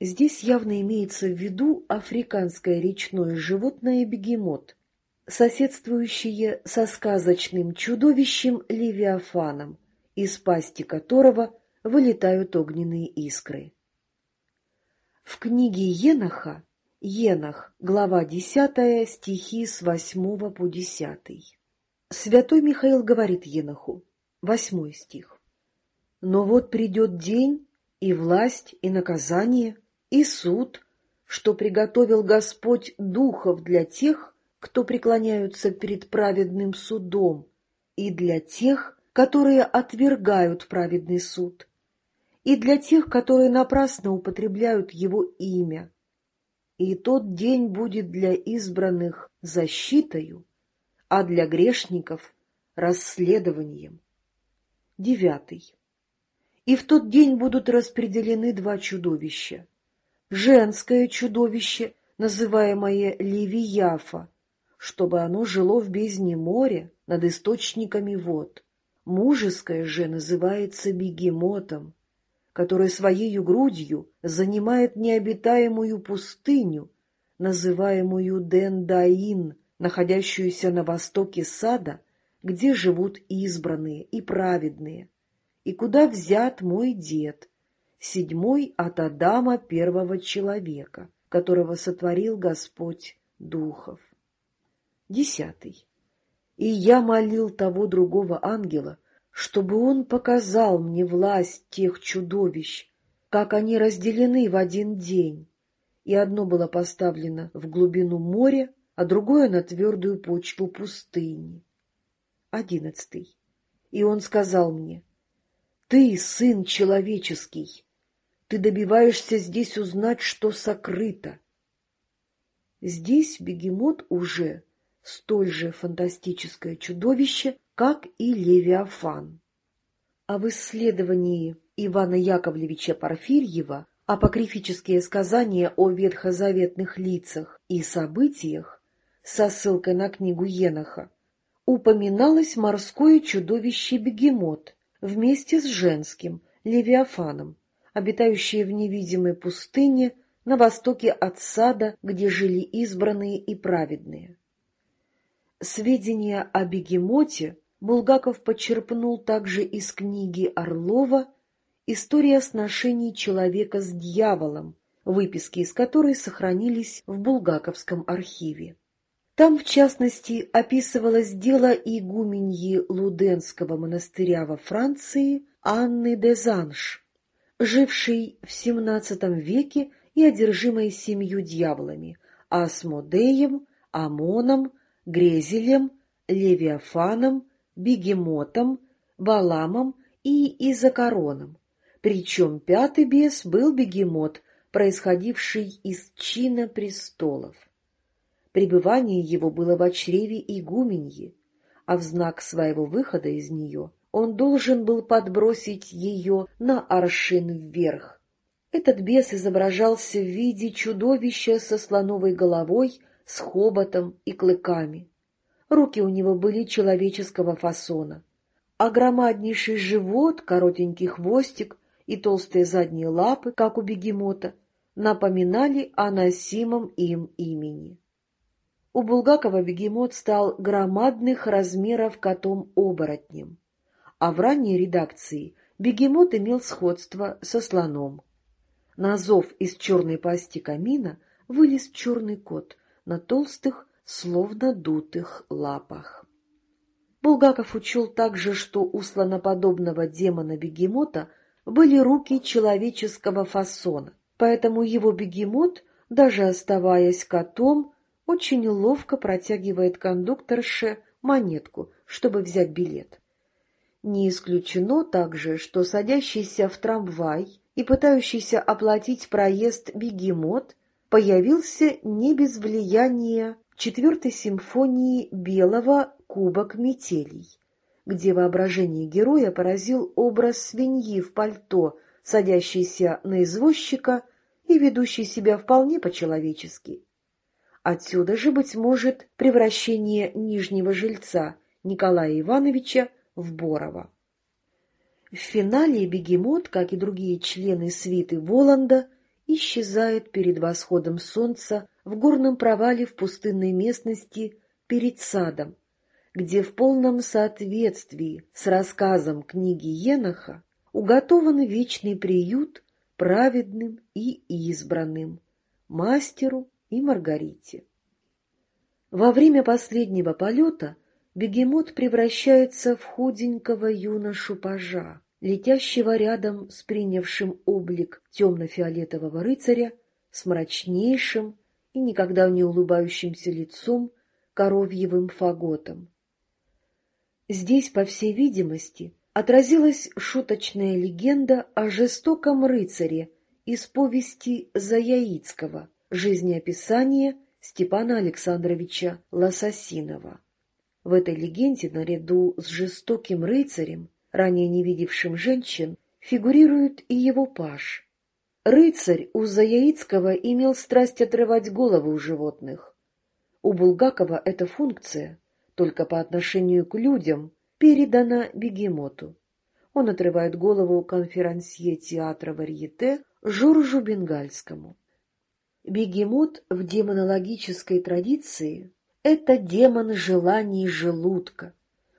Здесь явно имеется в виду африканское речное животное бегемот, соседствующее со сказочным чудовищем Левиафаном, из пасти которого вылетают огненные искры. В книге Еноха Енох, глава 10, стихи с 8 по 10. Святой Михаил говорит Еноху, 8 стих. «Но вот придет день, и власть, и наказание, и суд, что приготовил Господь духов для тех, кто преклоняются перед праведным судом, и для тех, которые отвергают праведный суд, и для тех, которые напрасно употребляют его имя. И тот день будет для избранных защитою, а для грешников — расследованием. Девятый. И в тот день будут распределены два чудовища. Женское чудовище, называемое Левияфа, чтобы оно жило в бездне моря над источниками вод. Мужеское же называется бегемотом, который своею грудью занимает необитаемую пустыню, называемую Дендаин, находящуюся на востоке сада, где живут избранные и праведные, и куда взят мой дед, седьмой от Адама первого человека, которого сотворил Господь Духов. Десятый. И я молил того другого ангела, чтобы он показал мне власть тех чудовищ, как они разделены в один день, и одно было поставлено в глубину моря, а другое на твердую почву пустыни. Одиннадцатый. И он сказал мне, «Ты, сын человеческий, ты добиваешься здесь узнать, что сокрыто». Здесь бегемот уже столь же фантастическое чудовище, как и Левиафан. А в исследовании Ивана Яковлевича Порфирьева апокрифические сказания о ветхозаветных лицах и событиях со ссылкой на книгу Еноха упоминалось морское чудовище-бегемот вместе с женским, Левиафаном, обитающее в невидимой пустыне на востоке от сада, где жили избранные и праведные. Сведения о бегемоте Булгаков почерпнул также из книги Орлова «История сношений человека с дьяволом», выписки из которой сохранились в Булгаковском архиве. Там, в частности, описывалось дело игуменьи Луденского монастыря во Франции Анны де Занш, жившей в XVII веке и одержимой семью дьяволами – Асмодеем, Амоном, Грезелем, Левиафаном, Бегемотом, Баламом и Изакароном. Причем пятый бес был бегемот, происходивший из чина престолов. Пребывание его было в чреве игуменьи, а в знак своего выхода из нее он должен был подбросить ее на аршин вверх. Этот бес изображался в виде чудовища со слоновой головой, с хоботом и клыками. Руки у него были человеческого фасона, а громаднейший живот, коротенький хвостик и толстые задние лапы, как у бегемота, напоминали о носимом им имени. У Булгакова бегемот стал громадных размеров котом-оборотнем, а в ранней редакции бегемот имел сходство со слоном. На зов из черной пасти камина вылез черный кот — на толстых, словно дутых лапах. Булгаков учел также, что у слоноподобного демона-бегемота были руки человеческого фасона, поэтому его бегемот, даже оставаясь котом, очень ловко протягивает кондукторше монетку, чтобы взять билет. Не исключено также, что садящийся в трамвай и пытающийся оплатить проезд бегемот появился не без влияния четвертой симфонии Белого «Кубок метелей», где воображение героя поразил образ свиньи в пальто, садящейся на извозчика и ведущей себя вполне по-человечески. Отсюда же, быть может, превращение нижнего жильца Николая Ивановича в Борова. В финале бегемот, как и другие члены свиты Воланда, исчезает перед восходом солнца в горном провале в пустынной местности перед садом, где в полном соответствии с рассказом книги Еноха уготован вечный приют праведным и избранным, мастеру и Маргарите. Во время последнего полета бегемот превращается в худенького юношу-пажа, летящего рядом с принявшим облик темно-фиолетового рыцаря, с мрачнейшим и никогда не улыбающимся лицом коровьевым фаготом. Здесь, по всей видимости, отразилась шуточная легенда о жестоком рыцаре из повести Заяицкого «Жизнеописание Степана Александровича Лососинова». В этой легенде, наряду с жестоким рыцарем, ранее не видевшим женщин, фигурирует и его паж. Рыцарь у Заяицкого имел страсть отрывать головы у животных. У Булгакова эта функция, только по отношению к людям, передана бегемоту. Он отрывает голову конферансье театра Варьете Жоржу Бенгальскому. Бегемот в демонологической традиции — это демон желаний желудка,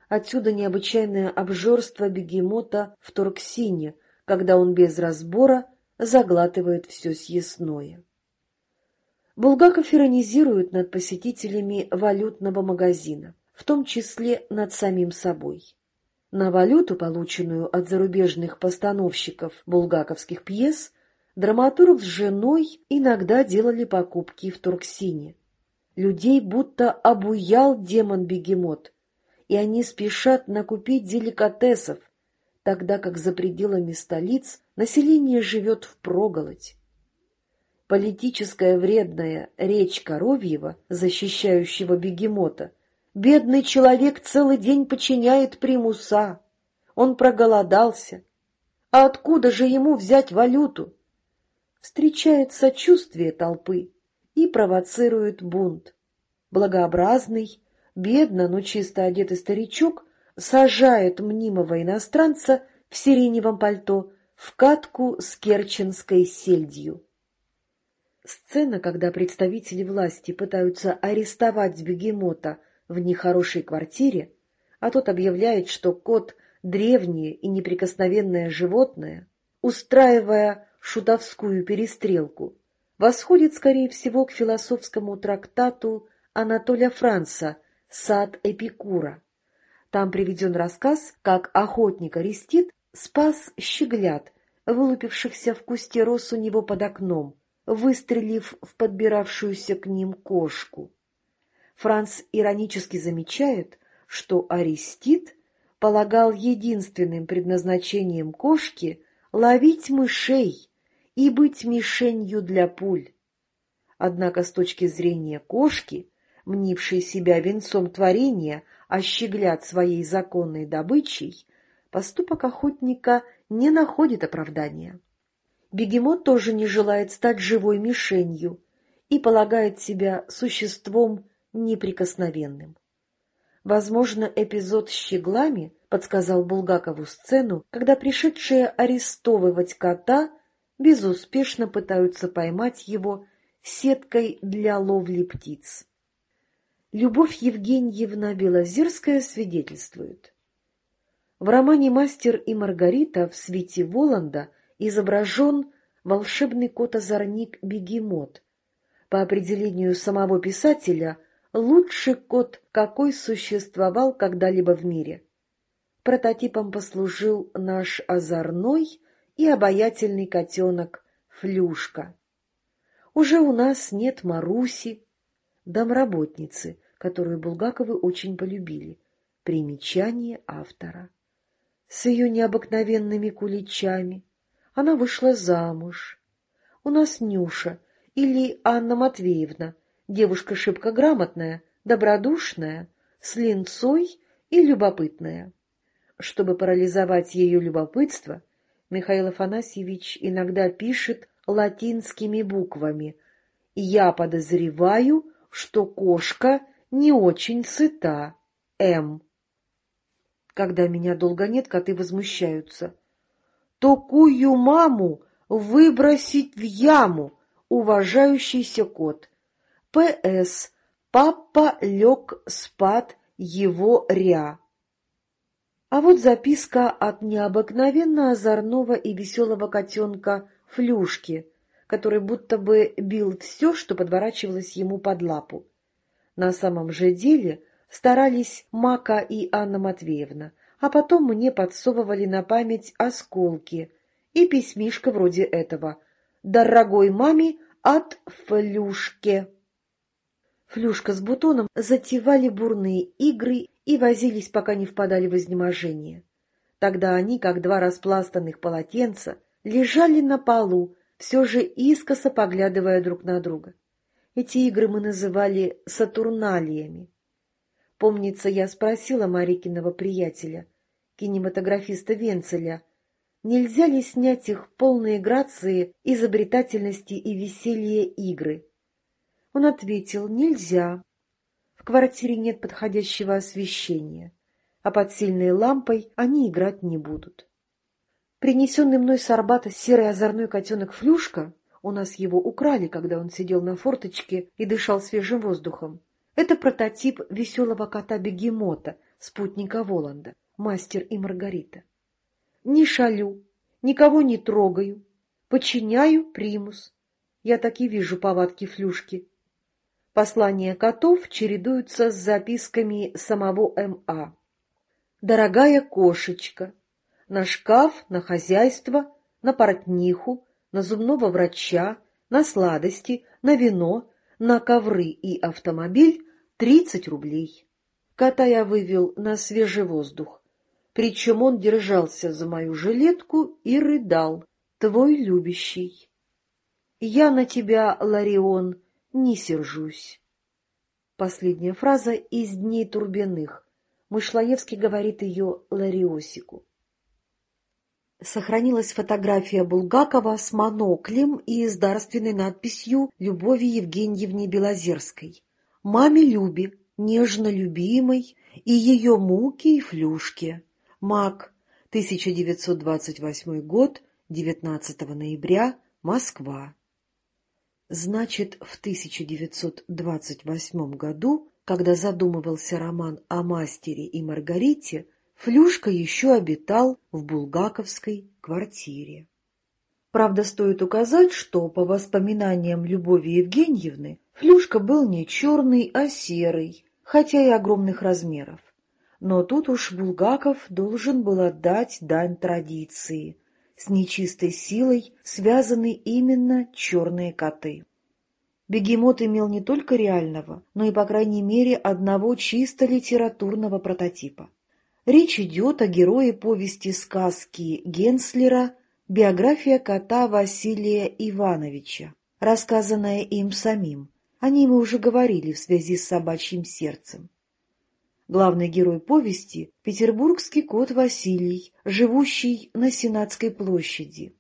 Отсюда необычайное обжорство бегемота в торксине, когда он без разбора заглатывает все съестное. Булгаков иронизирует над посетителями валютного магазина, в том числе над самим собой. На валюту, полученную от зарубежных постановщиков булгаковских пьес, драматург с женой иногда делали покупки в Турксине. Людей будто обуял демон-бегемот, и они спешат накупить деликатесов, тогда как за пределами столиц население живет впроголодь. Политическая вредная речь Коровьева, защищающего бегемота, бедный человек целый день подчиняет примуса, он проголодался, а откуда же ему взять валюту? Встречает сочувствие толпы и провоцирует бунт. Благообразный, Бедно, но чисто одетый старичок сажает мнимого иностранца в сиреневом пальто в катку с керченской сельдью. Сцена, когда представители власти пытаются арестовать бегемота в нехорошей квартире, а тот объявляет, что кот — древнее и неприкосновенное животное, устраивая шутовскую перестрелку, восходит, скорее всего, к философскому трактату Анатолия Франца сад Эпикура. Там приведен рассказ, как охотник Арестит спас щеглят, вылупившихся в кусте роз у него под окном, выстрелив в подбиравшуюся к ним кошку. Франц иронически замечает, что Арестит полагал единственным предназначением кошки ловить мышей и быть мишенью для пуль. Однако с точки зрения кошки мнивший себя венцом творения, а щеглят своей законной добычей, поступок охотника не находит оправдания. Бегемот тоже не желает стать живой мишенью и полагает себя существом неприкосновенным. Возможно, эпизод с щеглами подсказал Булгакову сцену, когда пришедшие арестовывать кота безуспешно пытаются поймать его сеткой для ловли птиц. Любовь Евгеньевна Белозерская свидетельствует. В романе «Мастер и Маргарита» в свете Воланда изображен волшебный кот-озорник Бегемот. По определению самого писателя, лучший кот, какой существовал когда-либо в мире. Прототипом послужил наш озорной и обаятельный котенок Флюшка. Уже у нас нет Маруси, домработницы, которую Булгаковы очень полюбили. Примечание автора. С ее необыкновенными куличами она вышла замуж. У нас Нюша или Анна Матвеевна, девушка шибко грамотная, добродушная, с линцой и любопытная. Чтобы парализовать ее любопытство, Михаил Афанасьевич иногда пишет латинскими буквами «Я подозреваю, что кошка не очень сыта. М. Когда меня долго нет, коты возмущаются. Такую маму выбросить в яму, уважающийся кот. П.С. Папа лег спать его ря. А вот записка от необыкновенно озорного и веселого котенка Флюшки, который будто бы бил все, что подворачивалось ему под лапу. На самом же деле старались Мака и Анна Матвеевна, а потом мне подсовывали на память осколки и письмишко вроде этого «Дорогой маме от Флюшки». Флюшка с Бутоном затевали бурные игры и возились, пока не впадали в изнеможение. Тогда они, как два распластанных полотенца, лежали на полу, все же искоса поглядывая друг на друга. Эти игры мы называли «сатурналиями». Помнится, я спросила Марикиного приятеля, кинематографиста Венцеля, нельзя ли снять их полные грации, изобретательности и веселья игры. Он ответил, нельзя. Квартире нет подходящего освещения, а под сильной лампой они играть не будут. Принесенный мной с Арбата серый озорной котенок Флюшка, у нас его украли, когда он сидел на форточке и дышал свежим воздухом, это прототип веселого кота-бегемота, спутника Воланда, мастер и Маргарита. Не шалю, никого не трогаю, подчиняю примус. Я так и вижу повадки Флюшки. Послания котов чередуются с записками самого М.А. «Дорогая кошечка, на шкаф, на хозяйство, на портниху, на зубного врача, на сладости, на вино, на ковры и автомобиль тридцать рублей. Кота я вывел на свежий воздух, причем он держался за мою жилетку и рыдал, твой любящий. Я на тебя, Ларион, не сержусь. Последняя фраза из «Дней Турбиных». Мышлоевский говорит ее Лариосику. Сохранилась фотография Булгакова с моноклем и с дарственной надписью «Любови Евгеньевне Белозерской». Маме Любе, нежно любимой, и ее муки и флюшки. Мак, 1928 год, 19 ноября, Москва. Значит, в 1928 году, когда задумывался роман о мастере и Маргарите, Флюшка еще обитал в булгаковской квартире. Правда, стоит указать, что, по воспоминаниям Любови Евгеньевны, Флюшка был не черный, а серый, хотя и огромных размеров. Но тут уж Булгаков должен был отдать дань традиции — с нечистой силой связаны именно черные коты. Бегемот имел не только реального, но и, по крайней мере, одного чисто литературного прототипа. Речь идет о герое повести сказки Генслера «Биография кота Василия Ивановича», рассказанная им самим. О ней мы уже говорили в связи с собачьим сердцем. Главный герой повести — петербургский кот Василий, живущий на Сенатской площади.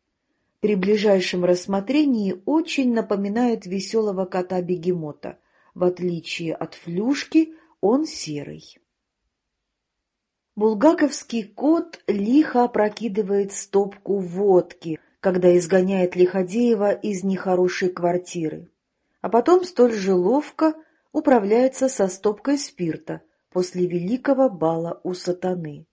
При ближайшем рассмотрении очень напоминает веселого кота-бегемота. В отличие от флюшки, он серый. Булгаковский кот лихо опрокидывает стопку водки, когда изгоняет Лиходеева из нехорошей квартиры, а потом столь же ловко управляется со стопкой спирта, после великого бала у сатаны.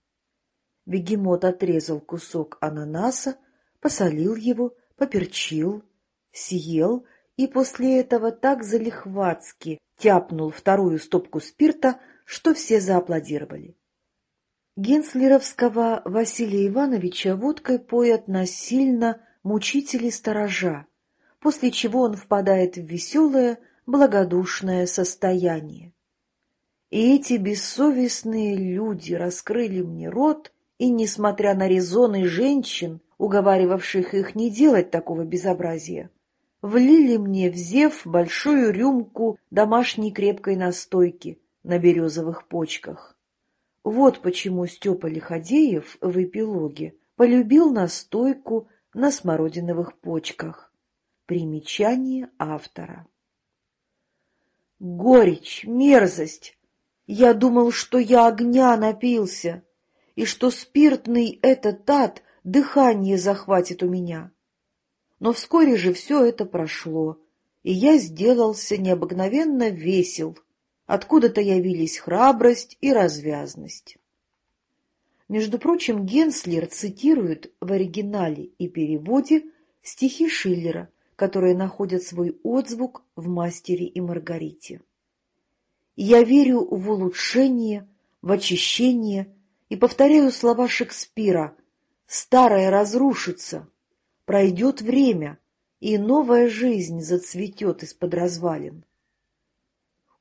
Бегемот отрезал кусок ананаса, посолил его, поперчил, съел и после этого так залихватски тяпнул вторую стопку спирта, что все зааплодировали. Генслеровского Василия Ивановича водкой поят насильно мучители-сторожа, после чего он впадает в веселое, благодушное состояние. И эти бессовестные люди раскрыли мне рот, и, несмотря на резоны женщин, уговаривавших их не делать такого безобразия, влили мне в зев большую рюмку домашней крепкой настойки на березовых почках. Вот почему Степа Лиходеев в эпилоге полюбил настойку на смородиновых почках. Примечание автора. Горечь, мерзость, я думал, что я огня напился, и что спиртный этот ад дыхание захватит у меня. Но вскоре же все это прошло, и я сделался необыкновенно весел. Откуда-то явились храбрость и развязность. Между прочим, Генслер цитирует в оригинале и переводе стихи Шиллера, которые находят свой отзвук в «Мастере и Маргарите». «Я верю в улучшение, в очищение и повторяю слова Шекспира «Старое разрушится, пройдет время, и новая жизнь зацветет из-под развалин».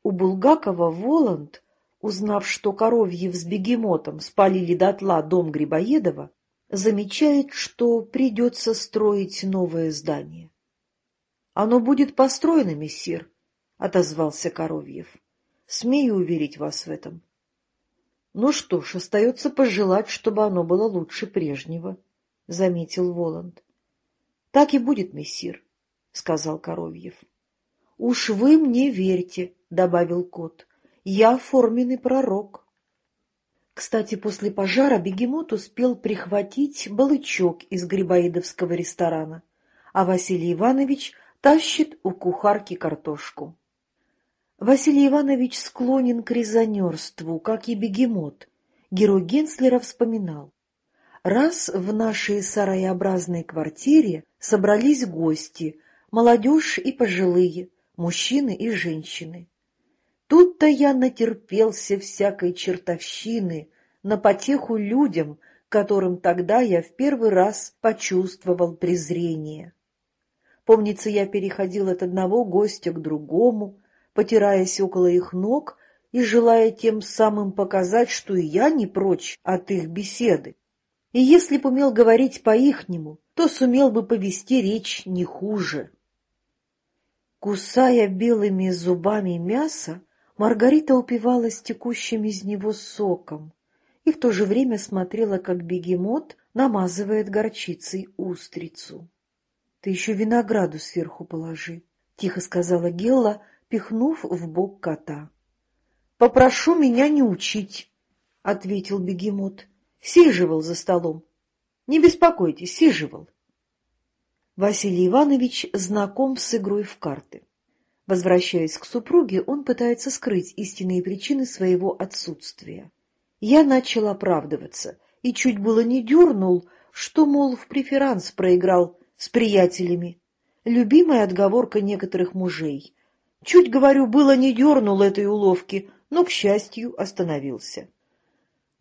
У Булгакова Воланд узнав, что Коровьев с бегемотом спалили дотла дом Грибоедова, замечает, что придется строить новое здание. — Оно будет построено, мессир, — отозвался Коровьев. — Смею уверить вас в этом. — Ну что ж, остается пожелать, чтобы оно было лучше прежнего, — заметил Воланд. — Так и будет, мессир, — сказал Коровьев. — Уж вы мне верьте, — добавил кот. Я форменный пророк. Кстати, после пожара бегемот успел прихватить балычок из грибоедовского ресторана, а Василий Иванович тащит у кухарки картошку. Василий Иванович склонен к резонерству, как и бегемот. Герой Генслера вспоминал. Раз в нашей сараеобразной квартире собрались гости, молодежь и пожилые, мужчины и женщины. Тут-то я натерпелся всякой чертовщины на потеху людям, которым тогда я в первый раз почувствовал презрение. Помнится, я переходил от одного гостя к другому, потираясь около их ног и желая тем самым показать, что и я не прочь от их беседы. И если б умел говорить по-ихнему, то сумел бы повести речь не хуже. Кусая белыми зубами мясо, Маргарита упивалась текущим из него соком и в то же время смотрела, как бегемот намазывает горчицей устрицу. — Ты еще винограду сверху положи, — тихо сказала Гелла, пихнув в бок кота. — Попрошу меня не учить, — ответил бегемот. — Сиживал за столом. Не беспокойтесь, сиживал. Василий Иванович знаком с игрой в карты. Возвращаясь к супруге, он пытается скрыть истинные причины своего отсутствия. Я начал оправдываться и чуть было не дернул, что, мол, в преферанс проиграл с приятелями. Любимая отговорка некоторых мужей. Чуть, говорю, было не дернул этой уловки, но, к счастью, остановился.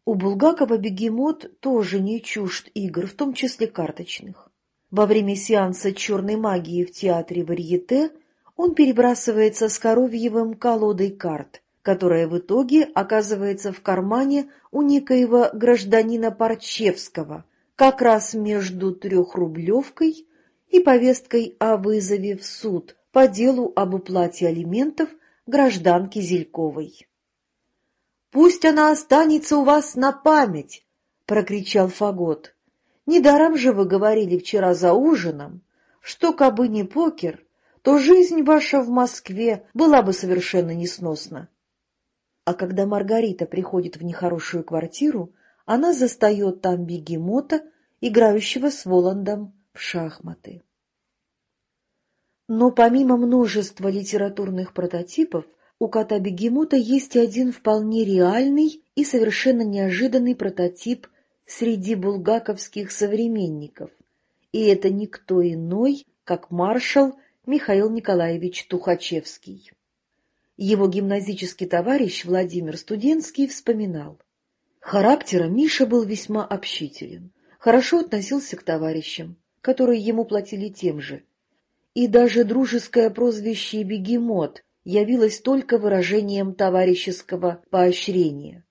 У Булгакова бегемот тоже не чужд игр, в том числе карточных. Во время сеанса черной магии в театре Варьете он перебрасывается с Коровьевым колодой карт, которая в итоге оказывается в кармане у некоего гражданина Парчевского, как раз между трехрублевкой и повесткой о вызове в суд по делу об уплате алиментов гражданки Зельковой. «Пусть она останется у вас на память!» — прокричал Фагот. «Недаром же вы говорили вчера за ужином, что, кабы не покер, то жизнь ваша в Москве была бы совершенно несносна. А когда Маргарита приходит в нехорошую квартиру, она застает там бегемота, играющего с Воландом в шахматы. Но помимо множества литературных прототипов, у кота-бегемота есть один вполне реальный и совершенно неожиданный прототип среди булгаковских современников, и это никто иной, как маршал Михаил Николаевич Тухачевский. Его гимназический товарищ Владимир Студенский вспоминал. Характером Миша был весьма общителен, хорошо относился к товарищам, которые ему платили тем же. И даже дружеское прозвище «бегемот» явилось только выражением товарищеского поощрения.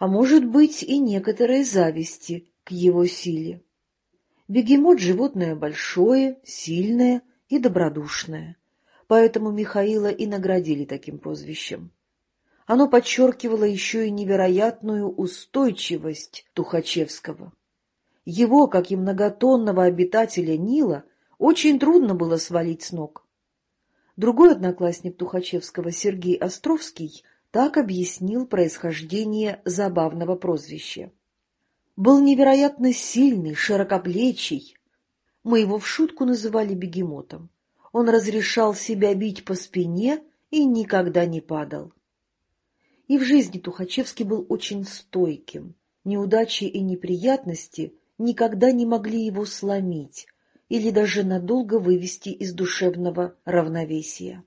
А может быть и некоторой зависти к его силе. Бегемот — животное большое, сильное, и добродушная, поэтому Михаила и наградили таким прозвищем. Оно подчеркивало еще и невероятную устойчивость Тухачевского. Его, как и многотонного обитателя Нила, очень трудно было свалить с ног. Другой одноклассник Тухачевского, Сергей Островский, так объяснил происхождение забавного прозвища. Был невероятно сильный, широкоплечий, Мы его в шутку называли бегемотом. Он разрешал себя бить по спине и никогда не падал. И в жизни Тухачевский был очень стойким. Неудачи и неприятности никогда не могли его сломить или даже надолго вывести из душевного равновесия.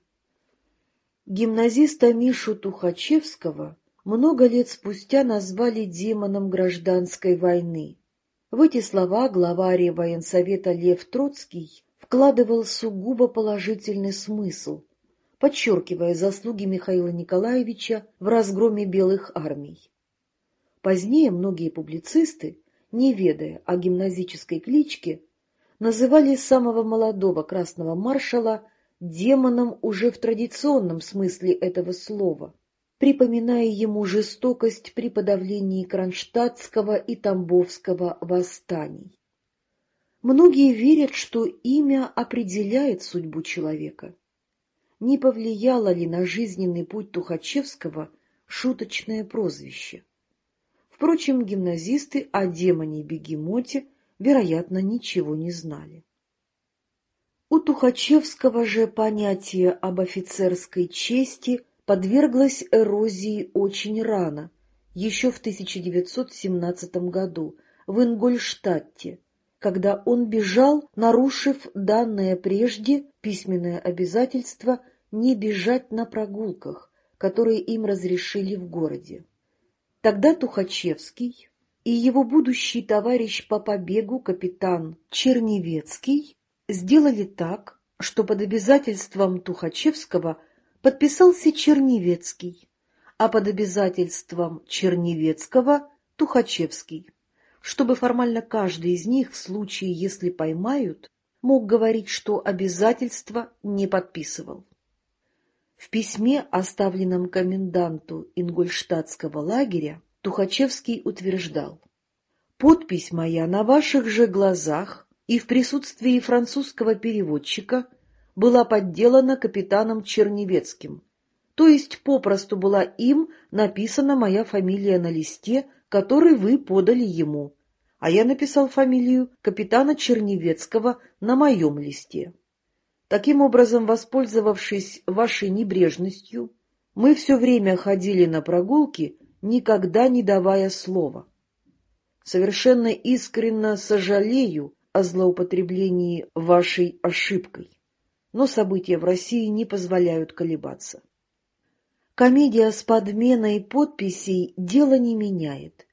Гимназиста Мишу Тухачевского много лет спустя назвали демоном гражданской войны. В эти слова главарь военсовета Лев Троцкий вкладывал сугубо положительный смысл, подчеркивая заслуги Михаила Николаевича в разгроме белых армий. Позднее многие публицисты, не ведая о гимназической кличке, называли самого молодого красного маршала демоном уже в традиционном смысле этого слова, припоминая ему жестокость при подавлении Кронштадтского и Тамбовского восстаний. Многие верят, что имя определяет судьбу человека. Не повлияло ли на жизненный путь Тухачевского шуточное прозвище? Впрочем, гимназисты о демоне-бегемоте, вероятно, ничего не знали. У Тухачевского же понятие об офицерской чести подверглось эрозии очень рано, еще в 1917 году, в Ингольштадте, когда он бежал, нарушив данное прежде письменное обязательство не бежать на прогулках, которые им разрешили в городе. Тогда Тухачевский и его будущий товарищ по побегу капитан Черневецкий сделали так, что под обязательством Тухачевского подписался Черневецкий, а под обязательством Черневецкого — Тухачевский чтобы формально каждый из них, в случае, если поймают, мог говорить, что обязательства не подписывал. В письме, оставленном коменданту Ингольштадтского лагеря, Тухачевский утверждал «Подпись моя на ваших же глазах и в присутствии французского переводчика была подделана капитаном Черневецким, то есть попросту была им написана моя фамилия на листе, который вы подали ему, а я написал фамилию капитана Черневецкого на моем листе. Таким образом, воспользовавшись вашей небрежностью, мы все время ходили на прогулки, никогда не давая слова. Совершенно искренне сожалею о злоупотреблении вашей ошибкой, но события в России не позволяют колебаться. Комедия с подменой подписей дело не меняет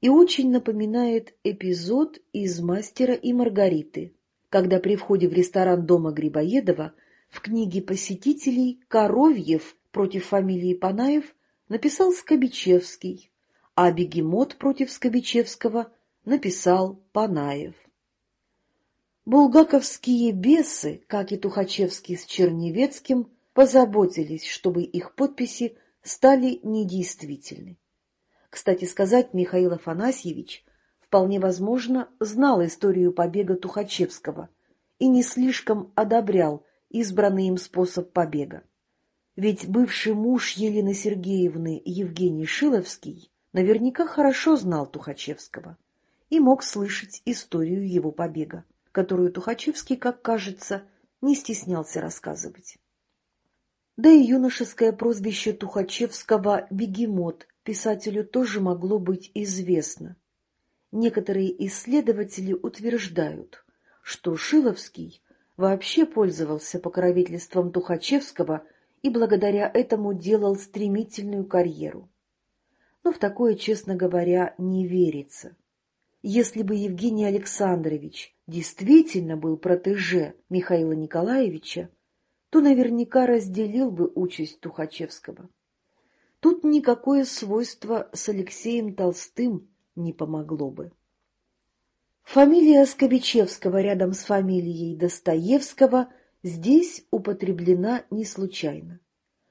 и очень напоминает эпизод из «Мастера и Маргариты», когда при входе в ресторан дома Грибоедова в книге посетителей Коровьев против фамилии Панаев написал Скобичевский, а бегемот против Скобичевского написал Панаев. Булгаковские бесы, как и Тухачевский с Черневецким, позаботились, чтобы их подписи стали недействительны. Кстати сказать, Михаил Афанасьевич, вполне возможно, знал историю побега Тухачевского и не слишком одобрял избранный им способ побега. Ведь бывший муж Елены Сергеевны Евгений Шиловский наверняка хорошо знал Тухачевского и мог слышать историю его побега, которую Тухачевский, как кажется, не стеснялся рассказывать. Да и юношеское прозвище Тухачевского «бегемот» писателю тоже могло быть известно. Некоторые исследователи утверждают, что Шиловский вообще пользовался покровительством Тухачевского и благодаря этому делал стремительную карьеру. Но в такое, честно говоря, не верится. Если бы Евгений Александрович действительно был протеже Михаила Николаевича, то наверняка разделил бы участь Тухачевского. Тут никакое свойство с Алексеем Толстым не помогло бы. Фамилия Скобичевского рядом с фамилией Достоевского здесь употреблена не случайно.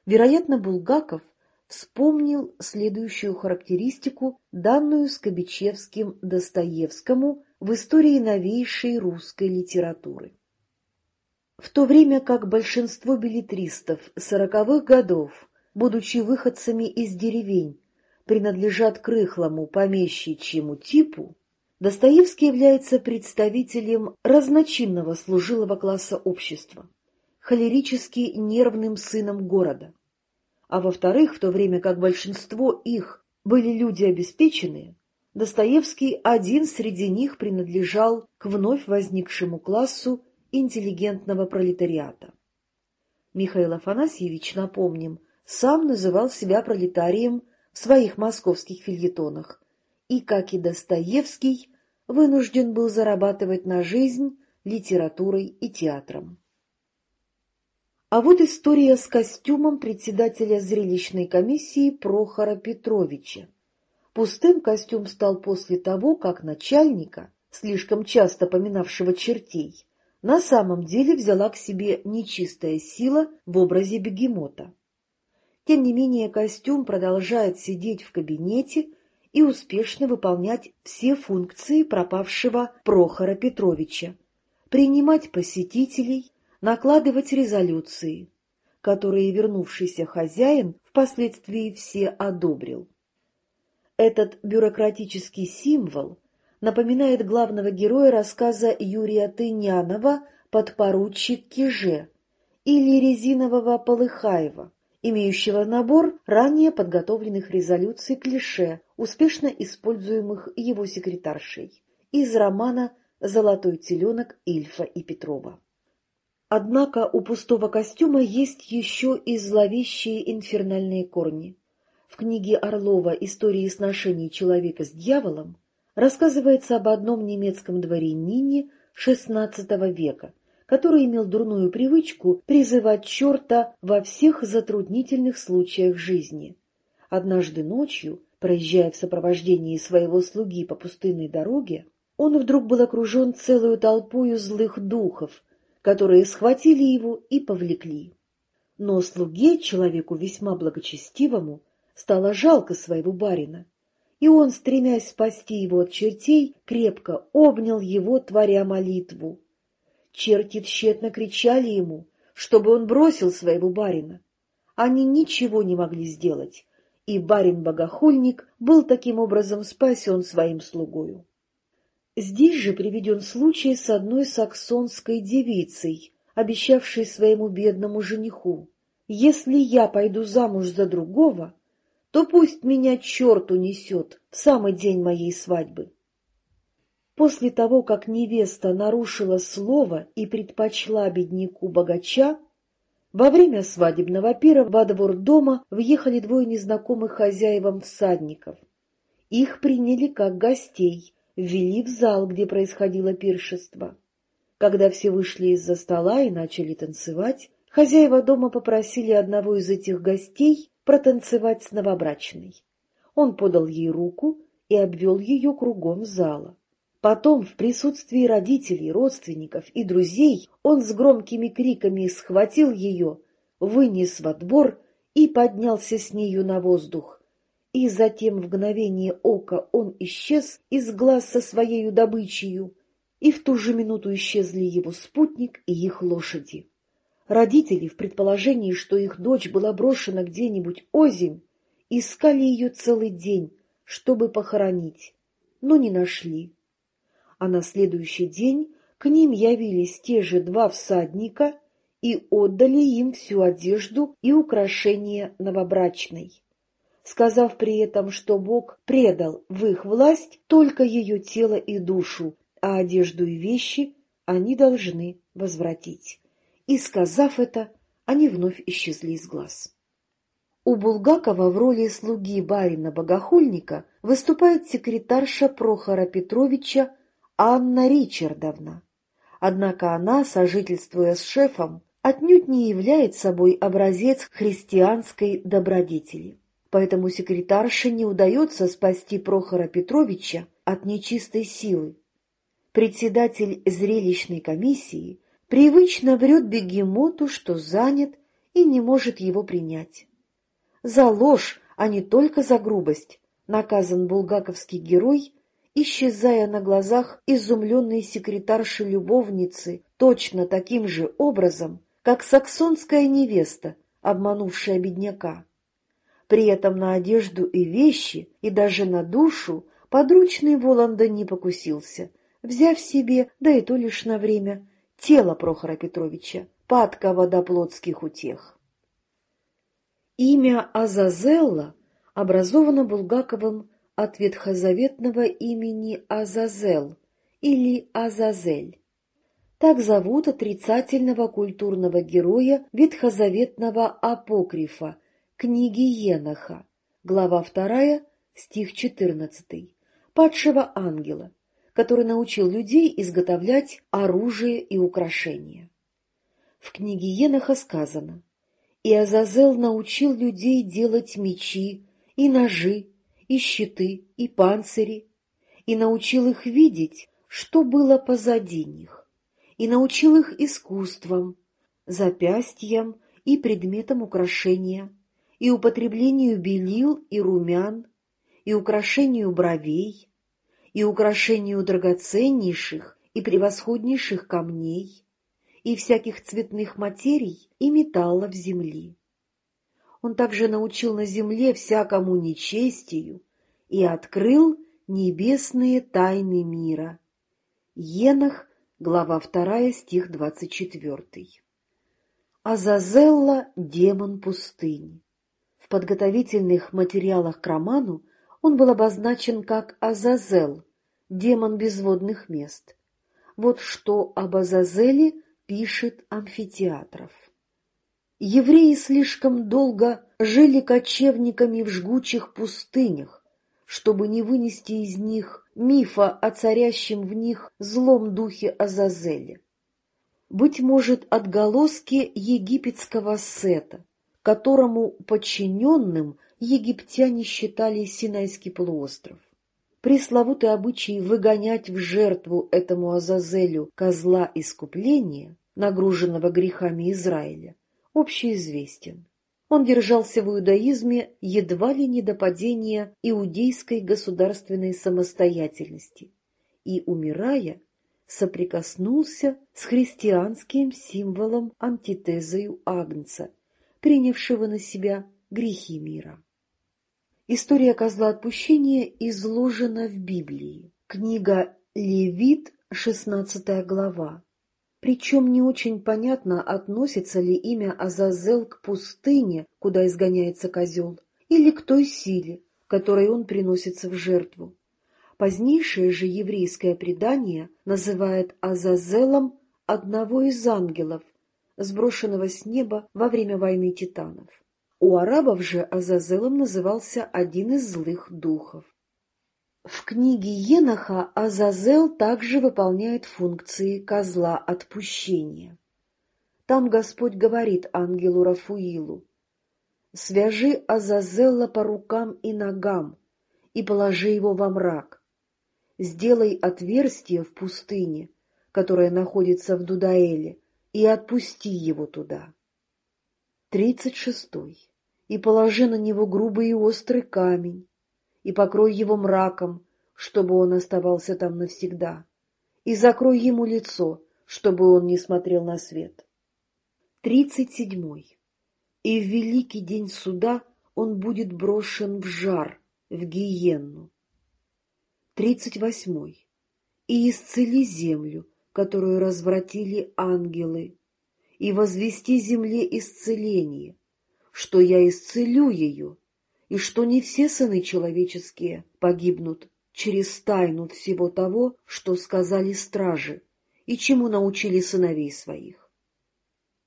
Вероятно, Булгаков вспомнил следующую характеристику, данную Скобичевским Достоевскому в истории новейшей русской литературы. В то время как большинство билетристов сороковых годов, будучи выходцами из деревень, принадлежат к рыхлому помещичьему типу, Достоевский является представителем разночинного служилого класса общества, холерически нервным сыном города. А во-вторых, в то время как большинство их были люди обеспеченные, Достоевский один среди них принадлежал к вновь возникшему классу интеллигентного пролетариата. Михаил Афанасьевич, напомним, сам называл себя пролетарием в своих московских фильетонах и, как и Достоевский, вынужден был зарабатывать на жизнь литературой и театром. А вот история с костюмом председателя зрелищной комиссии Прохора Петровича. Пустым костюм стал после того, как начальника, слишком часто поминавшего чертей, на самом деле взяла к себе нечистая сила в образе бегемота. Тем не менее костюм продолжает сидеть в кабинете и успешно выполнять все функции пропавшего Прохора Петровича, принимать посетителей, накладывать резолюции, которые вернувшийся хозяин впоследствии все одобрил. Этот бюрократический символ напоминает главного героя рассказа Юрия Тынянова «Подпоручик Киже» или резинового Полыхаева, имеющего набор ранее подготовленных резолюций клише, успешно используемых его секретаршей, из романа «Золотой теленок» Ильфа и Петрова. Однако у пустого костюма есть еще и зловещие инфернальные корни. В книге Орлова «Истории сношений человека с дьяволом» рассказывается об одном немецком дворянине XVI века, который имел дурную привычку призывать черта во всех затруднительных случаях жизни. Однажды ночью, проезжая в сопровождении своего слуги по пустынной дороге, он вдруг был окружен целую толпою злых духов, которые схватили его и повлекли. Но слуге, человеку весьма благочестивому, стало жалко своего барина, и он, стремясь спасти его от чертей, крепко обнял его, творя молитву. Черти тщетно кричали ему, чтобы он бросил своего барина. Они ничего не могли сделать, и барин-богохульник был таким образом спасен своим слугою. Здесь же приведен случай с одной саксонской девицей, обещавшей своему бедному жениху, «Если я пойду замуж за другого, то пусть меня черт унесет в самый день моей свадьбы. После того, как невеста нарушила слово и предпочла бедняку богача, во время свадебного пира во двор дома въехали двое незнакомых хозяевам всадников. Их приняли как гостей, ввели в зал, где происходило пиршество. Когда все вышли из-за стола и начали танцевать, хозяева дома попросили одного из этих гостей протанцевать с новобрачной. Он подал ей руку и обвел ее кругом зала. Потом, в присутствии родителей, родственников и друзей, он с громкими криками схватил ее, вынес во двор и поднялся с нею на воздух. И затем в мгновение ока он исчез из глаз со своею добычею, и в ту же минуту исчезли его спутник и их лошади. Родители, в предположении, что их дочь была брошена где-нибудь озимь, искали ее целый день, чтобы похоронить, но не нашли. А на следующий день к ним явились те же два всадника и отдали им всю одежду и украшения новобрачной, сказав при этом, что Бог предал в их власть только ее тело и душу, а одежду и вещи они должны возвратить и, сказав это, они вновь исчезли из глаз. У Булгакова в роли слуги барина-богохульника выступает секретарша Прохора Петровича Анна Ричардовна. Однако она, сожительствуя с шефом, отнюдь не является собой образец христианской добродетели. Поэтому секретарше не удается спасти Прохора Петровича от нечистой силы. Председатель зрелищной комиссии привычно врет бегемоту, что занят и не может его принять. За ложь, а не только за грубость, наказан булгаковский герой, исчезая на глазах изумленной секретарши-любовницы точно таким же образом, как саксонская невеста, обманувшая бедняка. При этом на одежду и вещи, и даже на душу Подручный Воланда не покусился, взяв себе, да и то лишь на время, тело Прохора Петровича, падка водоплотских утех. Имя Азазелла образовано Булгаковым от ветхозаветного имени Азазел или Азазель. Так зовут отрицательного культурного героя ветхозаветного апокрифа, книги Еноха, глава 2, стих 14, падшего ангела, который научил людей изготовлять оружие и украшения. В книге Еноха сказано «И Азазел научил людей делать мечи, и ножи, и щиты, и панцири, и научил их видеть, что было позади них, и научил их искусствам, запястьям и предметам украшения, и употреблению белил и румян, и украшению бровей, и украшению драгоценнейших и превосходнейших камней, и всяких цветных материй и металлов земли. Он также научил на земле всякому нечестию и открыл небесные тайны мира. Енах, глава 2, стих 24. Азазелла — демон пустыни. В подготовительных материалах к роману он был обозначен как Азазел, демон безводных мест. Вот что об Азазеле пишет Амфитеатров. Евреи слишком долго жили кочевниками в жгучих пустынях, чтобы не вынести из них мифа о царящем в них злом духе Азазеле. Быть может, отголоски египетского сета, которому подчиненным египтяне считали Синайский полуостров. Пресловутый обычай выгонять в жертву этому Азазелю козла искупления, нагруженного грехами Израиля, общеизвестен. Он держался в иудаизме едва ли не до падения иудейской государственной самостоятельности и, умирая, соприкоснулся с христианским символом антитезою Агнца, принявшего на себя грехи мира. История козла отпущения изложена в Библии. Книга Левит, 16 глава. Причем не очень понятно, относится ли имя Азазел к пустыне, куда изгоняется козел, или к той силе, которой он приносится в жертву. Позднейшее же еврейское предание называет Азазелом одного из ангелов, сброшенного с неба во время войны титанов. У арабов же Азазелом назывался один из злых духов. В книге Еноха Азазел также выполняет функции козла отпущения. Там Господь говорит ангелу Рафуилу, «Свяжи Азазелла по рукам и ногам и положи его во мрак. Сделай отверстие в пустыне, которое находится в Дудаэле, и отпусти его туда». Тридцать шестой и положи на него грубый и острый камень, и покрой его мраком, чтобы он оставался там навсегда, и закрой ему лицо, чтобы он не смотрел на свет. Тридцать седьмой. И в великий день суда он будет брошен в жар, в гиенну. Тридцать восьмой. И исцели землю, которую развратили ангелы, и возвести земле исцеление, что я исцелю ее, и что не все сыны человеческие погибнут через тайну всего того, что сказали стражи, и чему научили сыновей своих.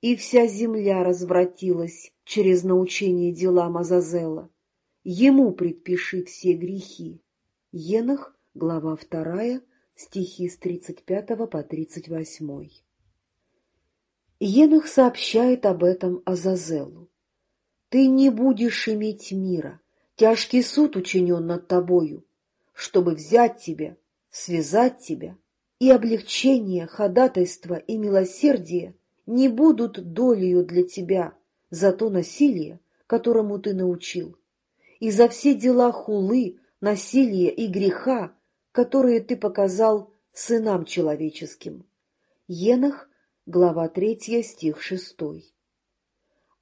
И вся земля развратилась через научение делам Азазела. Ему предпиши все грехи. Енах, глава 2, стихи с 35 по 38. Енах сообщает об этом Азазелу. Ты не будешь иметь мира, тяжкий суд учинен над тобою, чтобы взять тебя, связать тебя, и облегчение, ходатайство и милосердие не будут долею для тебя за то насилие, которому ты научил, и за все дела хулы, насилия и греха, которые ты показал сынам человеческим. Енах, глава 3, стих 6.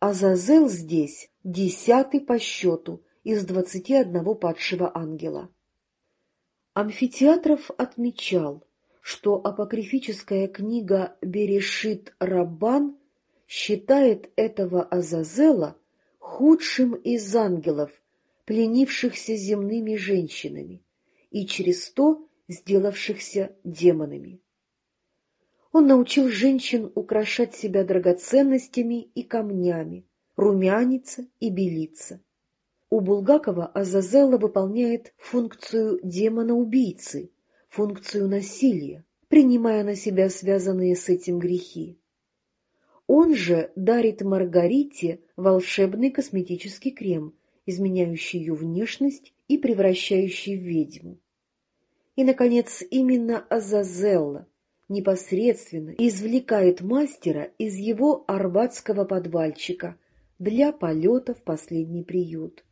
Азазел здесь десятый по счету из двадцати одного падшего ангела. Амфитеатров отмечал, что апокрифическая книга Берешит Раббан считает этого Азазела худшим из ангелов, пленившихся земными женщинами, и через то сделавшихся демонами. Он научил женщин украшать себя драгоценностями и камнями, румяниться и белиться. У Булгакова Азазелла выполняет функцию демона-убийцы, функцию насилия, принимая на себя связанные с этим грехи. Он же дарит Маргарите волшебный косметический крем, изменяющий ее внешность и превращающий в ведьму. И, наконец, именно Азазелла непосредственно извлекает мастера из его арбатского подвальчика для полета в последний приют.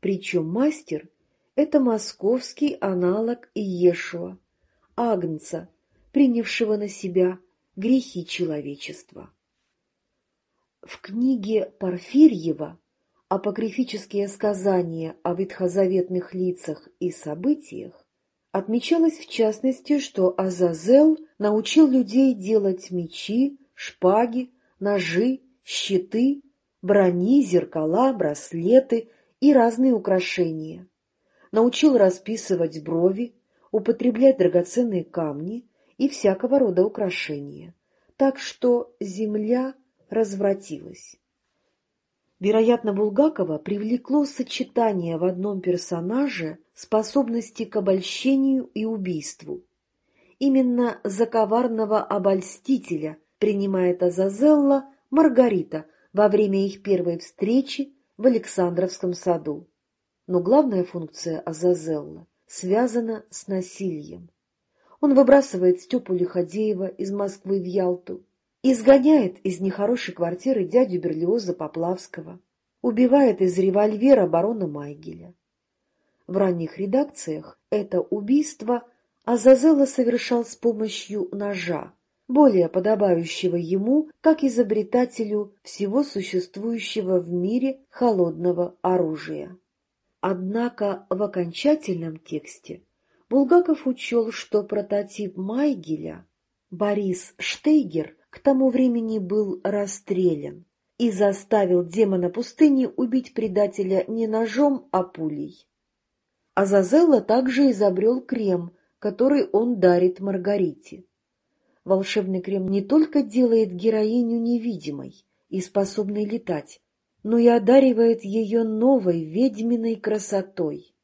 Причем мастер — это московский аналог Иешуа, Агнца, принявшего на себя грехи человечества. В книге Порфирьева «Апокрифические сказания о ветхозаветных лицах и событиях» отмечалось в частности, что Азазел научил людей делать мечи, шпаги, ножи, щиты, брони, зеркала, браслеты и разные украшения. Научил расписывать брови, употреблять драгоценные камни и всякого рода украшения, так что земля развратилась. Вероятно, Булгакова привлекло сочетание в одном персонаже способности к обольщению и убийству. Именно за коварного обольстителя принимает Азазелла Маргарита во время их первой встречи в Александровском саду. Но главная функция Азазелла связана с насилием. Он выбрасывает Степу Лиходеева из Москвы в Ялту, изгоняет из нехорошей квартиры дядю Берлиоза Поплавского, убивает из револьвера барона Майгеля. В ранних редакциях это убийство Азазелла совершал с помощью ножа, более подобающего ему как изобретателю всего существующего в мире холодного оружия. Однако в окончательном тексте Булгаков учел, что прототип Майгеля, Борис Штейгер, к тому времени был расстрелян и заставил демона пустыни убить предателя не ножом, а пулей. Азазелла также изобрел крем, который он дарит Маргарите волшебный крем не только делает героиню невидимой и способной летать, но и одаривает ее новой ведьминой красотой.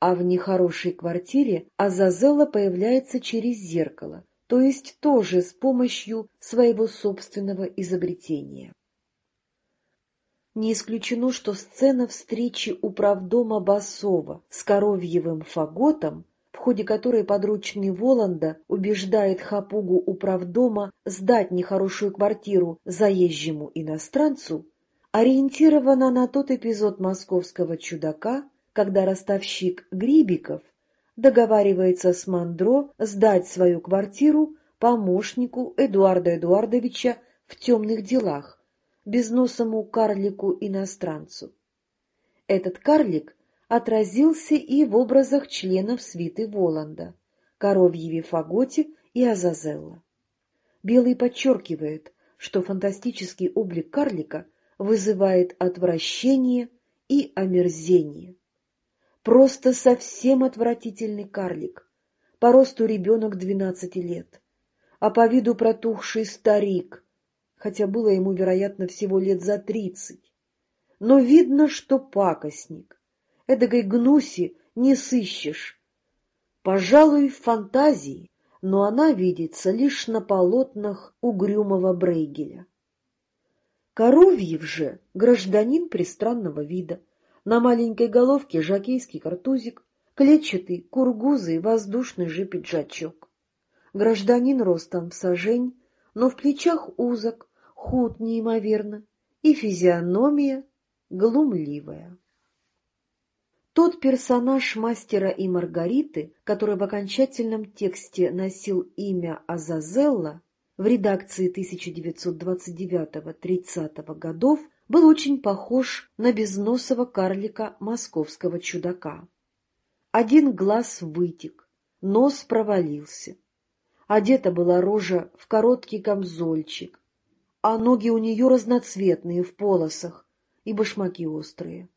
А в нехорошей квартире Азазелла появляется через зеркало, то есть тоже с помощью своего собственного изобретения. Не исключено, что сцена встречи у правдома Басова с коровьевым фаготом в ходе которой подручный Воланда убеждает Хапугу управдома сдать нехорошую квартиру заезжему иностранцу, ориентирована на тот эпизод московского чудака, когда ростовщик Грибиков договаривается с Мандро сдать свою квартиру помощнику Эдуарда Эдуардовича в темных делах, безносому карлику-иностранцу. Этот карлик отразился и в образах членов свиты Воланда, Коровьеве Фаготе и Азазелла. Белый подчеркивает, что фантастический облик карлика вызывает отвращение и омерзение. Просто совсем отвратительный карлик, по росту ребенок двенадцати лет, а по виду протухший старик, хотя было ему, вероятно, всего лет за тридцать. Но видно, что пакостник, эдакой гнуси не сыщешь. Пожалуй, фантазии, но она видится лишь на полотнах угрюмого Брейгеля. Коровьев же гражданин пристранного вида, на маленькой головке жакейский картузик, клетчатый, кургузый, воздушный же пиджачок. Гражданин ростом в сажень, но в плечах узок, худ неимоверно, и физиономия глумливая. Тот персонаж мастера и Маргариты, который в окончательном тексте носил имя Азазелла, в редакции 1929-30 годов был очень похож на безносого карлика московского чудака. Один глаз вытек, нос провалился. Одета была рожа в короткий камзольчик, а ноги у нее разноцветные в полосах и башмаки острые.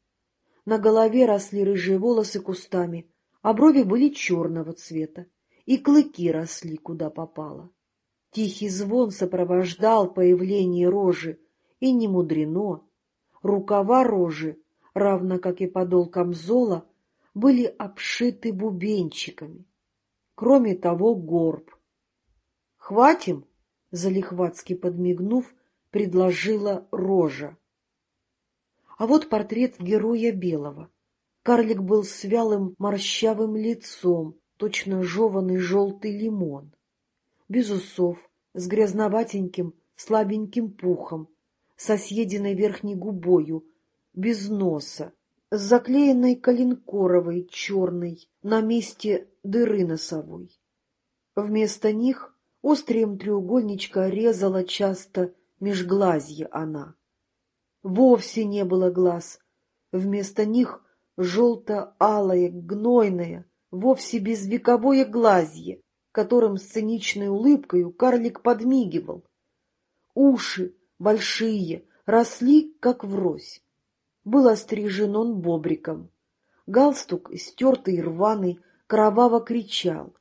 На голове росли рыжие волосы кустами, а брови были черного цвета, и клыки росли куда попало. Тихий звон сопровождал появление рожи, и не мудрено. Рукава рожи, равно как и подол камзола, были обшиты бубенчиками. Кроме того, горб. «Хватим?» — залихватски подмигнув, предложила рожа. А вот портрет героя Белого. Карлик был с вялым морщавым лицом, точно жеванный желтый лимон. Без усов, с грязноватеньким, слабеньким пухом, со съеденной верхней губою, без носа, с заклеенной коленкоровой черной на месте дыры носовой. Вместо них острием треугольничка резала часто межглазье она. Вовсе не было глаз, вместо них желто-алое, гнойное, вовсе безвековое глазье, которым с циничной улыбкой карлик подмигивал. Уши большие, росли, как врозь. Был острижен он бобриком. Галстук, стертый и рваный, кроваво кричал.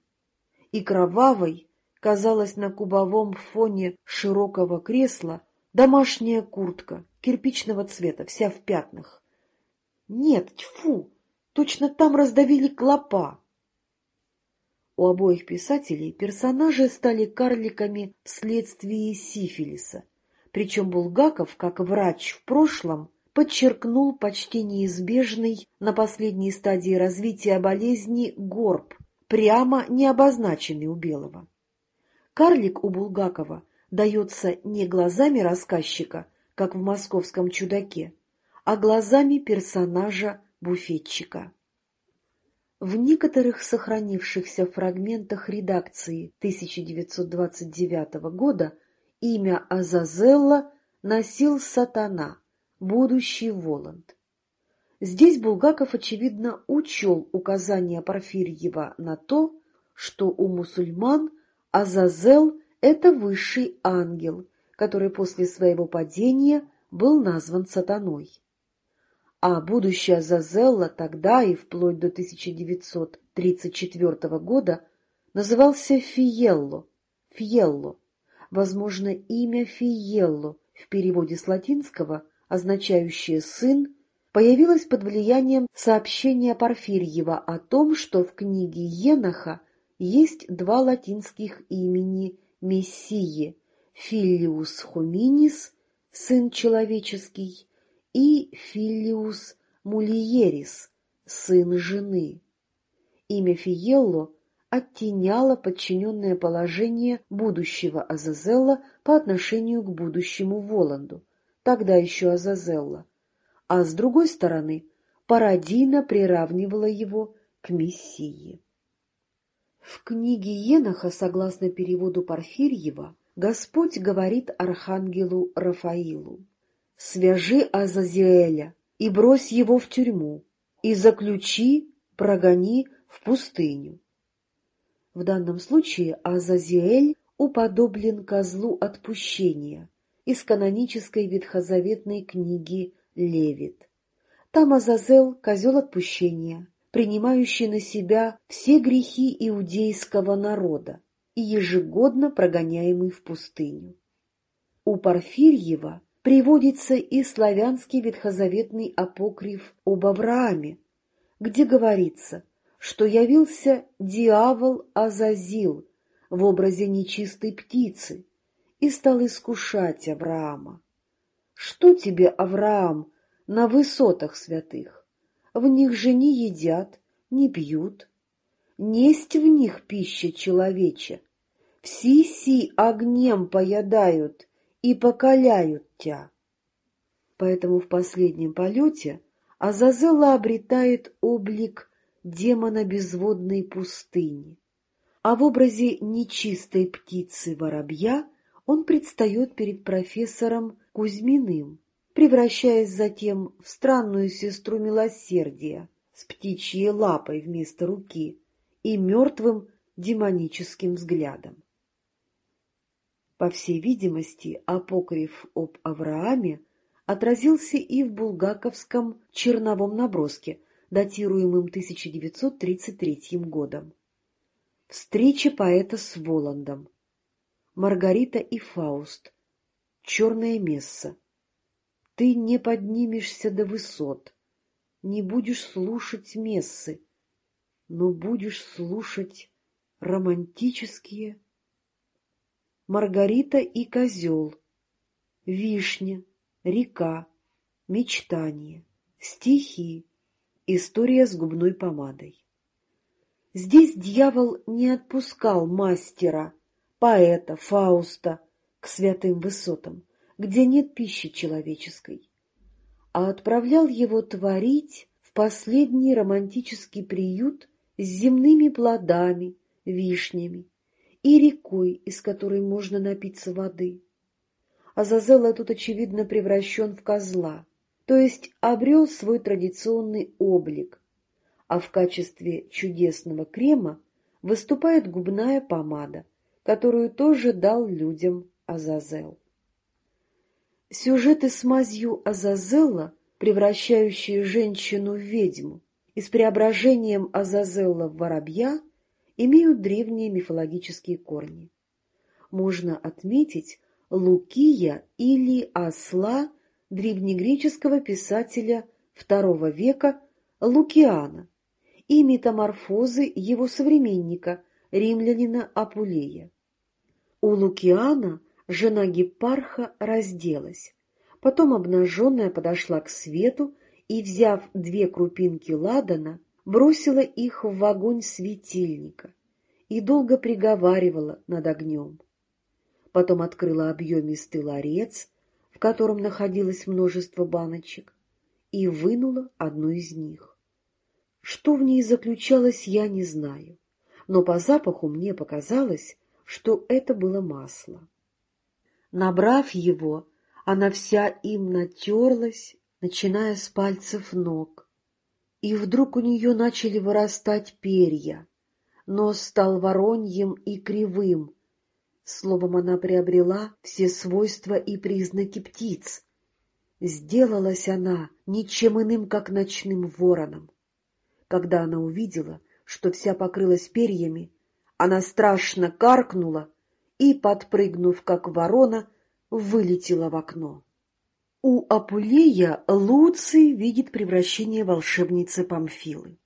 И кровавой казалась на кубовом фоне широкого кресла домашняя куртка кирпичного цвета, вся в пятнах. Нет, тьфу, точно там раздавили клопа. У обоих писателей персонажи стали карликами вследствие сифилиса, причем Булгаков, как врач в прошлом, подчеркнул почти неизбежный на последней стадии развития болезни горб, прямо не обозначенный у Белого. Карлик у Булгакова дается не глазами рассказчика, как в московском чудаке, а глазами персонажа-буфетчика. В некоторых сохранившихся фрагментах редакции 1929 года имя Азазелла носил сатана, будущий Воланд. Здесь Булгаков, очевидно, учел указания Порфирьева на то, что у мусульман Азазел — это высший ангел, который после своего падения был назван сатаной. А будущая Азазелла тогда и вплоть до 1934 года назывался Фиелло, Фиелло, возможно, имя Фиелло в переводе с латинского – означающее «сын», появилась под влиянием сообщения Порфирьева о том, что в книге Еноха есть два латинских имени Мессии – Филиус Хуминис, сын человеческий, и Филиус Мулиерис, сын жены. Имя Фиелло оттеняло подчиненное положение будущего Азазелла по отношению к будущему Воланду – тогда еще Азазелла, а с другой стороны пародийно приравнивала его к Мессии. В книге Еноха, согласно переводу Порфирьева, Господь говорит архангелу Рафаилу «Свяжи Азазиэля и брось его в тюрьму, и заключи, прогони в пустыню». В данном случае Азазиэль уподоблен козлу отпущения, из канонической ветхозаветной книги «Левит». Там Азазел — козел отпущения, принимающий на себя все грехи иудейского народа и ежегодно прогоняемый в пустыню. У Порфирьева приводится и славянский ветхозаветный апокриф об Аврааме, где говорится, что явился дьявол Азазил в образе нечистой птицы, и стал искушать Авраама. Что тебе, Авраам, на высотах святых? В них же не едят, не пьют. Несть в них пища человече. Все си огнем поедают и покаляют тебя. Поэтому в последнем полете Азазела обретает облик демона безводной пустыни, а в образе нечистой птицы-воробья он предстает перед профессором Кузьминым, превращаясь затем в странную сестру милосердия с птичьей лапой вместо руки и мертвым демоническим взглядом. По всей видимости, апокриф об Аврааме отразился и в булгаковском черновом наброске, датируемым 1933 годом. Встреча поэта с Воландом. Маргарита и Фауст. Черная месса. Ты не поднимешься до высот, не будешь слушать мессы, но будешь слушать романтические. Маргарита и козел, вишня, река, мечтание, стихи, история с губной помадой. Здесь дьявол не отпускал мастера, поэта, Фауста к святым высотам, где нет пищи человеческой, а отправлял его творить в последний романтический приют с земными плодами, вишнями и рекой, из которой можно напиться воды. Азазелла тут, очевидно, превращен в козла, то есть обрел свой традиционный облик, а в качестве чудесного крема выступает губная помада, которую тоже дал людям Азазел. Сюжеты с мазью Азазелла, превращающие женщину в ведьму, и с преображением Азазелла в воробья, имеют древние мифологические корни. Можно отметить Лукия или осла древнегреческого писателя II века Лукиана и метаморфозы его современника, римлянина Апулея. У Лукиана жена Гиппарха разделась, потом обнаженная подошла к свету и, взяв две крупинки ладана, бросила их в огонь светильника и долго приговаривала над огнем. Потом открыла объемистый ларец, в котором находилось множество баночек, и вынула одну из них. Что в ней заключалось, я не знаю, но по запаху мне показалось, что это было масло. Набрав его, она вся им натерлась, начиная с пальцев ног. И вдруг у нее начали вырастать перья. Нос стал вороньим и кривым. Словом, она приобрела все свойства и признаки птиц. Сделалась она ничем иным, как ночным вороном. Когда она увидела, что вся покрылась перьями, она страшно каркнула и, подпрыгнув как ворона, вылетела в окно. У Апулея Луций видит превращение волшебницы Памфилы.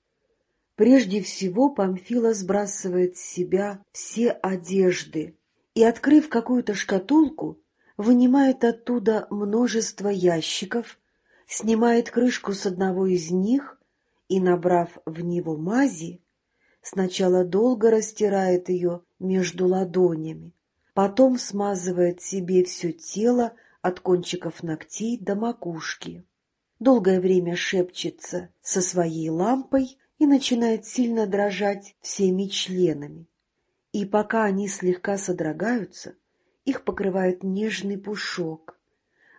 Прежде всего Памфила сбрасывает с себя все одежды и, открыв какую-то шкатулку, вынимает оттуда множество ящиков, снимает крышку с одного из них и, набрав в него мази, сначала долго растирает ее между ладонями, потом смазывает себе все тело от кончиков ногтей до макушки. Долгое время шепчется со своей лампой и начинает сильно дрожать всеми членами. И пока они слегка содрогаются, их покрывает нежный пушок.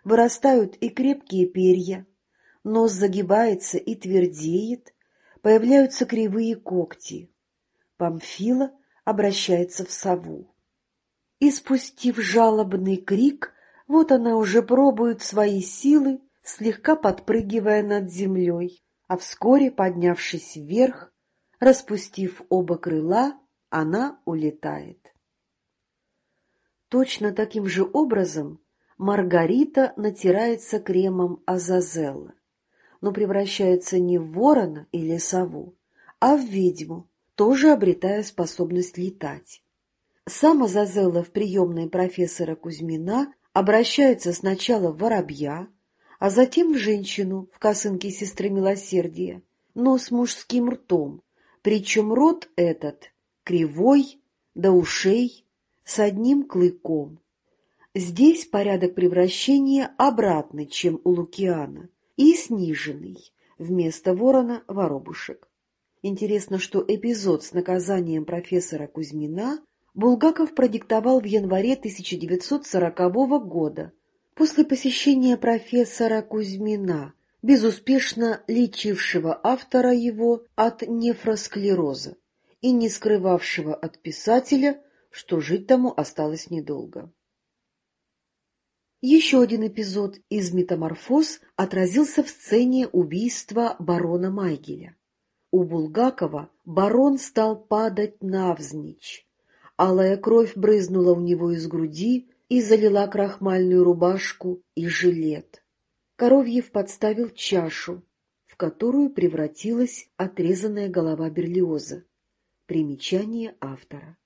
Вырастают и крепкие перья, нос загибается и твердеет, появляются кривые когти. Памфила обращается в сову и, спустив жалобный крик, вот она уже пробует свои силы, слегка подпрыгивая над землей, а вскоре, поднявшись вверх, распустив оба крыла, она улетает. Точно таким же образом Маргарита натирается кремом Азазелла, но превращается не в ворона или сову, а в ведьму, тоже обретая способность летать. Сам Азазелла в приемной профессора Кузьмина обращается сначала в воробья, а затем в женщину в косынке сестры милосердия, но с мужским ртом, причем рот этот кривой, до ушей, с одним клыком. Здесь порядок превращения обратный, чем у Лукиана, и сниженный, вместо ворона — воробушек. Интересно, что эпизод с наказанием профессора Кузьмина Булгаков продиктовал в январе 1940 года, после посещения профессора Кузьмина, безуспешно лечившего автора его от нефросклероза, и не скрывавшего от писателя, что жить тому осталось недолго. Еще один эпизод из «Метаморфоз» отразился в сцене убийства барона Майгеля. У Булгакова барон стал падать навзничь. Алая кровь брызнула у него из груди и залила крахмальную рубашку и жилет. Коровьев подставил чашу, в которую превратилась отрезанная голова Берлиоза. Примечание автора.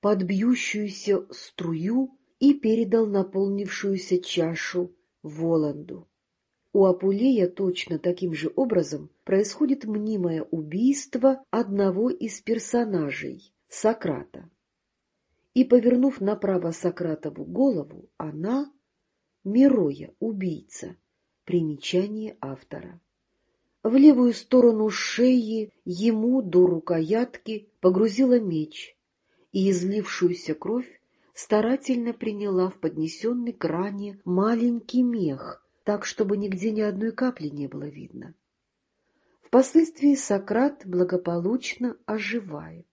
Под бьющуюся струю и передал наполнившуюся чашу Воланду. У Апулея точно таким же образом происходит мнимое убийство одного из персонажей — Сократа. И, повернув направо Сократову голову, она, Мироя, убийца, примечание автора. В левую сторону шеи ему до рукоятки погрузила меч, и излившуюся кровь старательно приняла в поднесенный к ране маленький мех, так, чтобы нигде ни одной капли не было видно. Впоследствии Сократ благополучно оживает.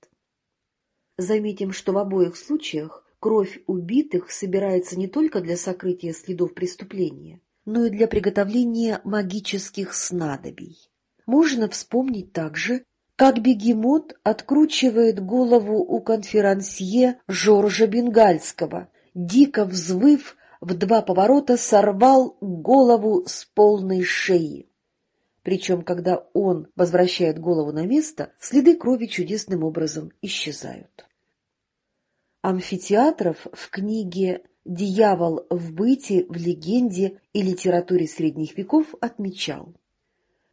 Заметим, что в обоих случаях кровь убитых собирается не только для сокрытия следов преступления, но и для приготовления магических снадобий. Можно вспомнить также как бегемот откручивает голову у конферансье Жоржа Бенгальского, дико взвыв, в два поворота сорвал голову с полной шеи. Причем, когда он возвращает голову на место, следы крови чудесным образом исчезают. Амфитеатров в книге «Дьявол в быте, в легенде и литературе средних веков» отмечал.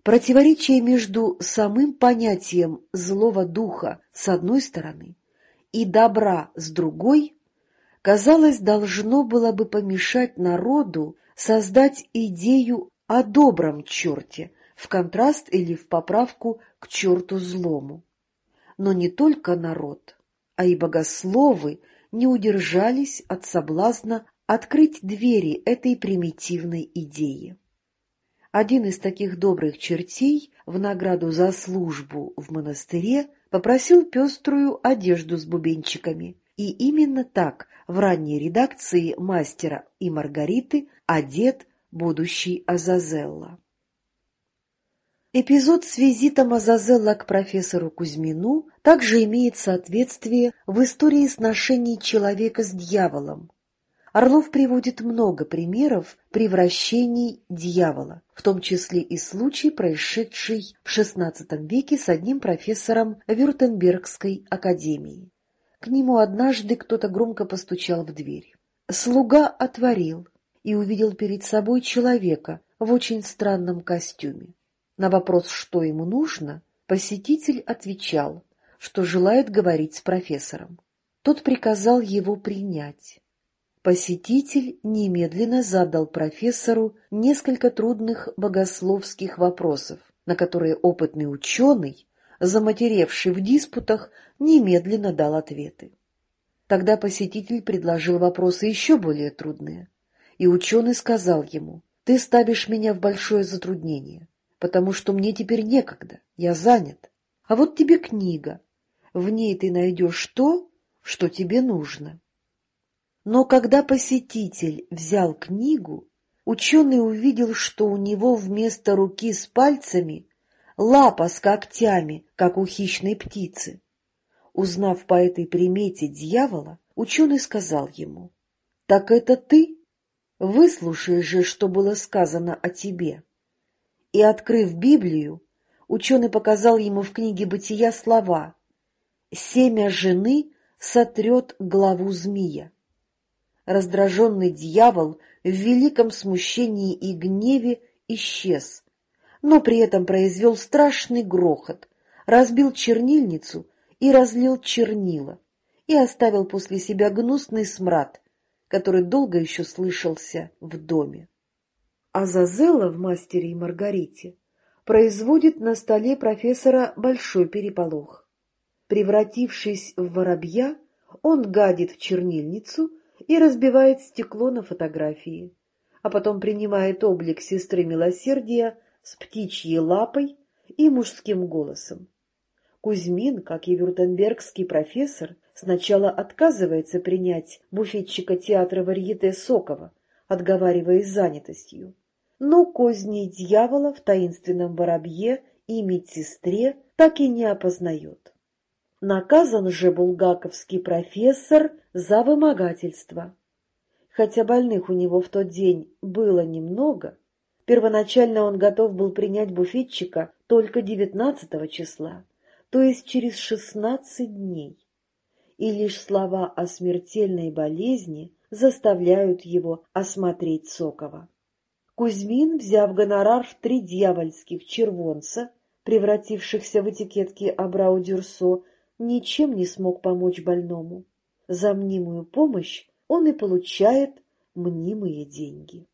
Противоречие между самым понятием злого духа с одной стороны и добра с другой, казалось, должно было бы помешать народу создать идею о добром черте в контраст или в поправку к черту злому. Но не только народ, а и богословы не удержались от соблазна открыть двери этой примитивной идеи. Один из таких добрых чертей в награду за службу в монастыре попросил пеструю одежду с бубенчиками, и именно так в ранней редакции «Мастера и Маргариты» одет будущий Азазелла. Эпизод с визитом Азазелла к профессору Кузьмину также имеет соответствие в истории сношений человека с дьяволом, Орлов приводит много примеров превращений дьявола, в том числе и случай, происшедший в XVI веке с одним профессором Вюртембергской академии. К нему однажды кто-то громко постучал в дверь. Слуга отворил и увидел перед собой человека в очень странном костюме. На вопрос, что ему нужно, посетитель отвечал, что желает говорить с профессором. Тот приказал его принять. Посетитель немедленно задал профессору несколько трудных богословских вопросов, на которые опытный ученый, заматеревший в диспутах, немедленно дал ответы. Тогда посетитель предложил вопросы еще более трудные, и ученый сказал ему, «Ты ставишь меня в большое затруднение, потому что мне теперь некогда, я занят. А вот тебе книга, в ней ты найдешь то, что тебе нужно». Но когда посетитель взял книгу, ученый увидел, что у него вместо руки с пальцами лапа с когтями, как у хищной птицы. Узнав по этой примете дьявола, ученый сказал ему, «Так это ты? Выслушай же, что было сказано о тебе». И, открыв Библию, ученый показал ему в книге «Бытия» слова «Семя жены сотрет главу змея» раздраженный дьявол в великом смущении и гневе исчез, но при этом произвел страшный грохот, разбил чернильницу и разлил чернила, и оставил после себя гнусный смрад, который долго еще слышался в доме. Азазела в «Мастере и Маргарите» производит на столе профессора большой переполох. Превратившись в воробья, он гадит в чернильницу и разбивает стекло на фотографии, а потом принимает облик сестры милосердия с птичьей лапой и мужским голосом. Кузьмин, как и вюртембергский профессор, сначала отказывается принять буфетчика театра Варьете Сокова, отговариваясь занятостью. Но козни дьявола в таинственном воробье и медсестре так и не опознает. Наказан же булгаковский профессор за вымогательство. Хотя больных у него в тот день было немного, первоначально он готов был принять буфетчика только 19 числа, то есть через 16 дней. И лишь слова о смертельной болезни заставляют его осмотреть Сокова. Кузьмин, взяв гонорар в три дьявольских червонца, превратившихся в этикетки Абрау-Дюрсо, ничем не смог помочь больному. За мнимую помощь он и получает мнимые деньги.